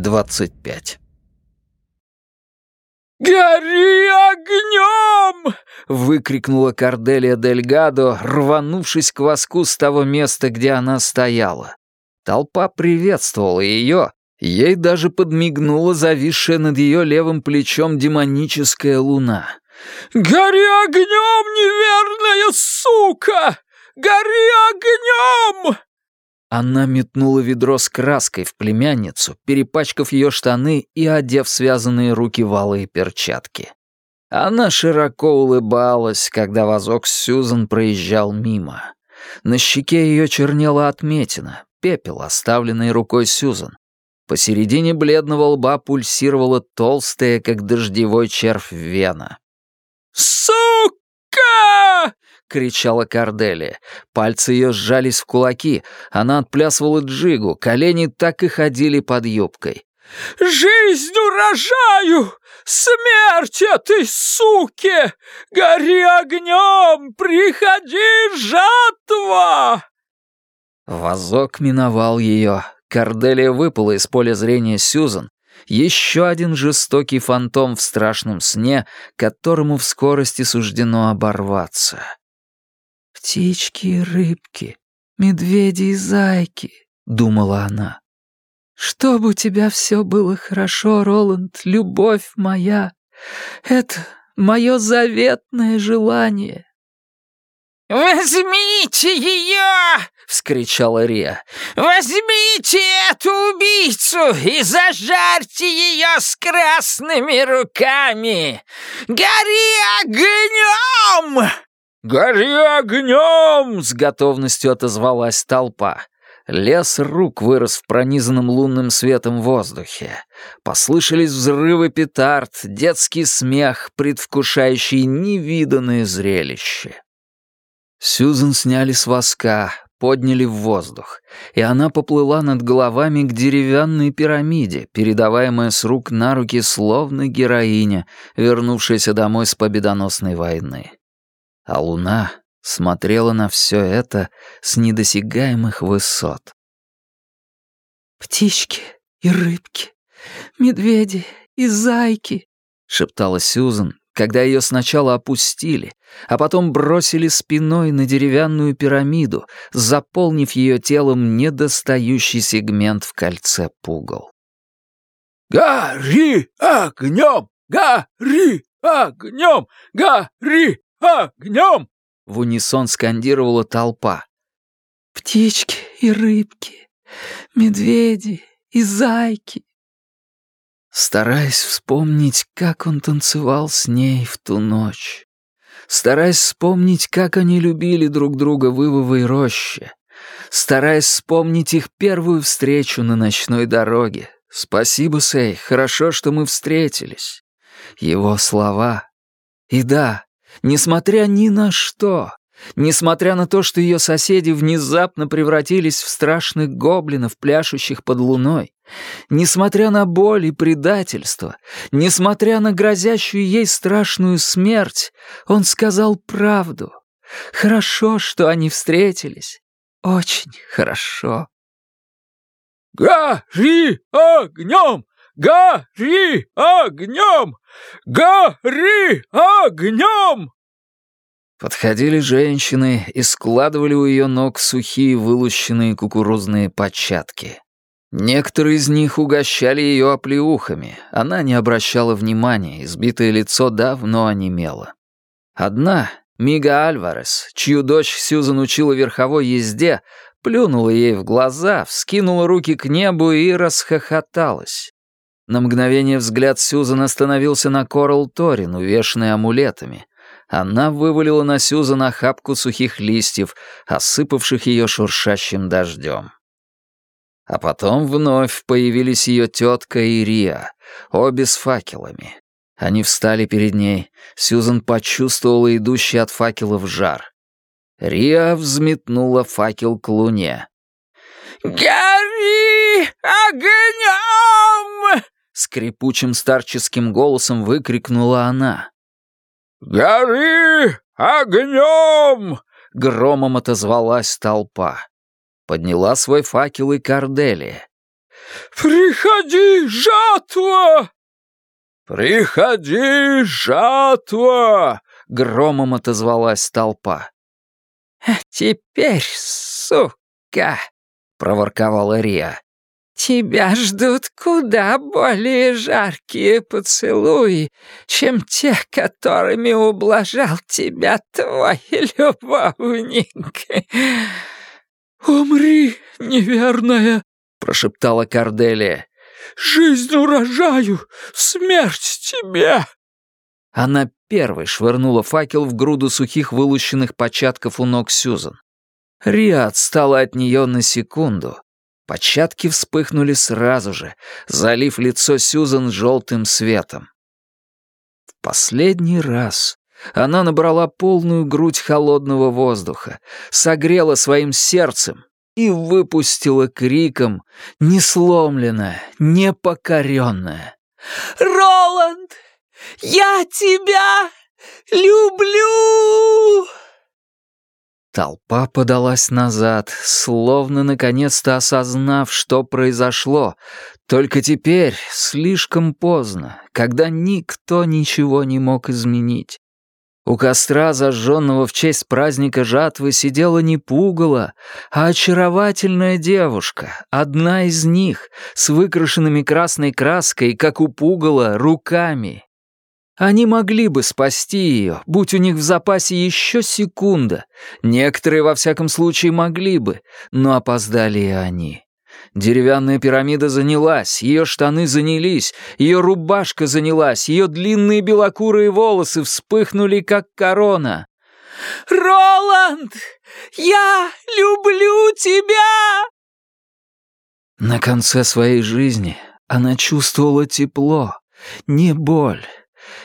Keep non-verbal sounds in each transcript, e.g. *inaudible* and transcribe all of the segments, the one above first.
25. «Гори огнем!» — выкрикнула Корделия Дельгадо, рванувшись к воску с того места, где она стояла. Толпа приветствовала ее, ей даже подмигнула зависшая над ее левым плечом демоническая луна. «Гори огнем, неверная сука! Гори огнем!» Она метнула ведро с краской в племянницу, перепачкав ее штаны и одев связанные руки в алые перчатки. Она широко улыбалась, когда вазок Сьюзан проезжал мимо. На щеке ее чернела отметина, пепел, оставленный рукой Сьюзан. Посередине бледного лба пульсировала толстая, как дождевой червь, вена. «Сука!» — кричала Корделия. Пальцы ее сжались в кулаки. Она отплясывала джигу, колени так и ходили под юбкой. «Жизнь урожаю! Смерть этой суки! Гори огнем! Приходи, жатва!» Вазок миновал ее. Корделия выпала из поля зрения Сьюзан. Еще один жестокий фантом в страшном сне, которому в скорости суждено оборваться. «Птички и рыбки, медведи и зайки», — думала она. «Чтобы у тебя все было хорошо, Роланд, любовь моя, это мое заветное желание». «Возьмите ее!» — вскричала Рия. «Возьмите эту убийцу и зажарьте ее с красными руками! Гори огнем!» «Гори огнем!» — с готовностью отозвалась толпа. Лес рук вырос в пронизанном лунным светом воздухе. Послышались взрывы петард, детский смех, предвкушающий невиданное зрелище. Сьюзен сняли с воска, подняли в воздух, и она поплыла над головами к деревянной пирамиде, передаваемая с рук на руки словно героиня, вернувшаяся домой с победоносной войны а луна смотрела на все это с недосягаемых высот. «Птички и рыбки, медведи и зайки», — шептала Сьюзан, когда ее сначала опустили, а потом бросили спиной на деревянную пирамиду, заполнив ее телом недостающий сегмент в кольце пугал. «Гори огнем! Гори огнем! Гори огнем!» — в унисон скандировала толпа. «Птички и рыбки, медведи и зайки». Стараясь вспомнить, как он танцевал с ней в ту ночь. Стараясь вспомнить, как они любили друг друга в Ивовой роще. Стараясь вспомнить их первую встречу на ночной дороге. «Спасибо, Сей, хорошо, что мы встретились». Его слова. И да, Несмотря ни на что, несмотря на то, что ее соседи внезапно превратились в страшных гоблинов, пляшущих под луной, несмотря на боль и предательство, несмотря на грозящую ей страшную смерть, он сказал правду. Хорошо, что они встретились. Очень хорошо. «Гори огнем! Гори огнем! Гори огнем!» Подходили женщины и складывали у ее ног сухие вылущенные кукурузные початки. Некоторые из них угощали ее оплеухами. Она не обращала внимания, избитое лицо давно онемело. Одна, Мига Альварес, чью дочь Сьюзан учила верховой езде, плюнула ей в глаза, вскинула руки к небу и расхохоталась. На мгновение взгляд Сьюзан остановился на Корал Торин, увешанной амулетами. Она вывалила на Сьюзан охапку сухих листьев, осыпавших ее шуршащим дождем. А потом вновь появились ее тетка и Риа, обе с факелами. Они встали перед ней. Сьюзан почувствовала идущий от факелов жар. Риа взметнула факел к луне. «Гори огнем!» Скрипучим старческим голосом выкрикнула она. «Гори огнем!» — громом отозвалась толпа. Подняла свой факел и Корделия. приходи, жатва!» «Приходи, жатва!» — громом отозвалась толпа. «А теперь, сука!» — проворковала Риа. «Тебя ждут куда более жаркие поцелуи, чем те, которыми ублажал тебя твой *laughs* любовник». «Умри, неверная!» — прошептала Корделия. «Жизнь урожаю, смерть тебе!» Она первой швырнула факел в груду сухих вылущенных початков у ног Сюзан. Риа отстала от нее на секунду. Початки вспыхнули сразу же, залив лицо Сюзан желтым светом. В последний раз она набрала полную грудь холодного воздуха, согрела своим сердцем и выпустила криком, несломленная, непокоренная. «Роланд, я тебя люблю!» Толпа подалась назад, словно наконец-то осознав, что произошло. Только теперь, слишком поздно, когда никто ничего не мог изменить. У костра, зажженного в честь праздника жатвы, сидела не пугало, а очаровательная девушка, одна из них, с выкрашенными красной краской, как у пугала, руками. Они могли бы спасти ее, будь у них в запасе еще секунда. Некоторые, во всяком случае, могли бы, но опоздали и они. Деревянная пирамида занялась, ее штаны занялись, ее рубашка занялась, ее длинные белокурые волосы вспыхнули, как корона. «Роланд, я люблю тебя!» На конце своей жизни она чувствовала тепло, не боль.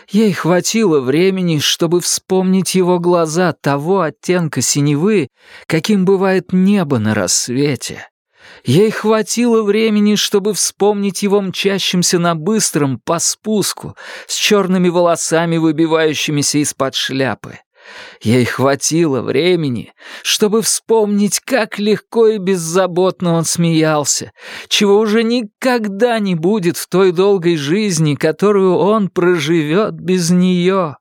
Ей хватило времени, чтобы вспомнить его глаза того оттенка синевы, каким бывает небо на рассвете. Ей хватило времени, чтобы вспомнить его мчащимся на быстром по спуску, с черными волосами, выбивающимися из-под шляпы. Ей хватило времени, чтобы вспомнить, как легко и беззаботно он смеялся, чего уже никогда не будет в той долгой жизни, которую он проживет без нее.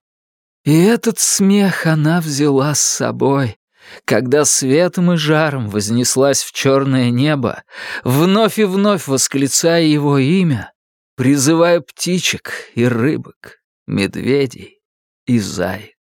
И этот смех она взяла с собой, когда светом и жаром вознеслась в черное небо, вновь и вновь восклицая его имя, призывая птичек и рыбок, медведей и зай.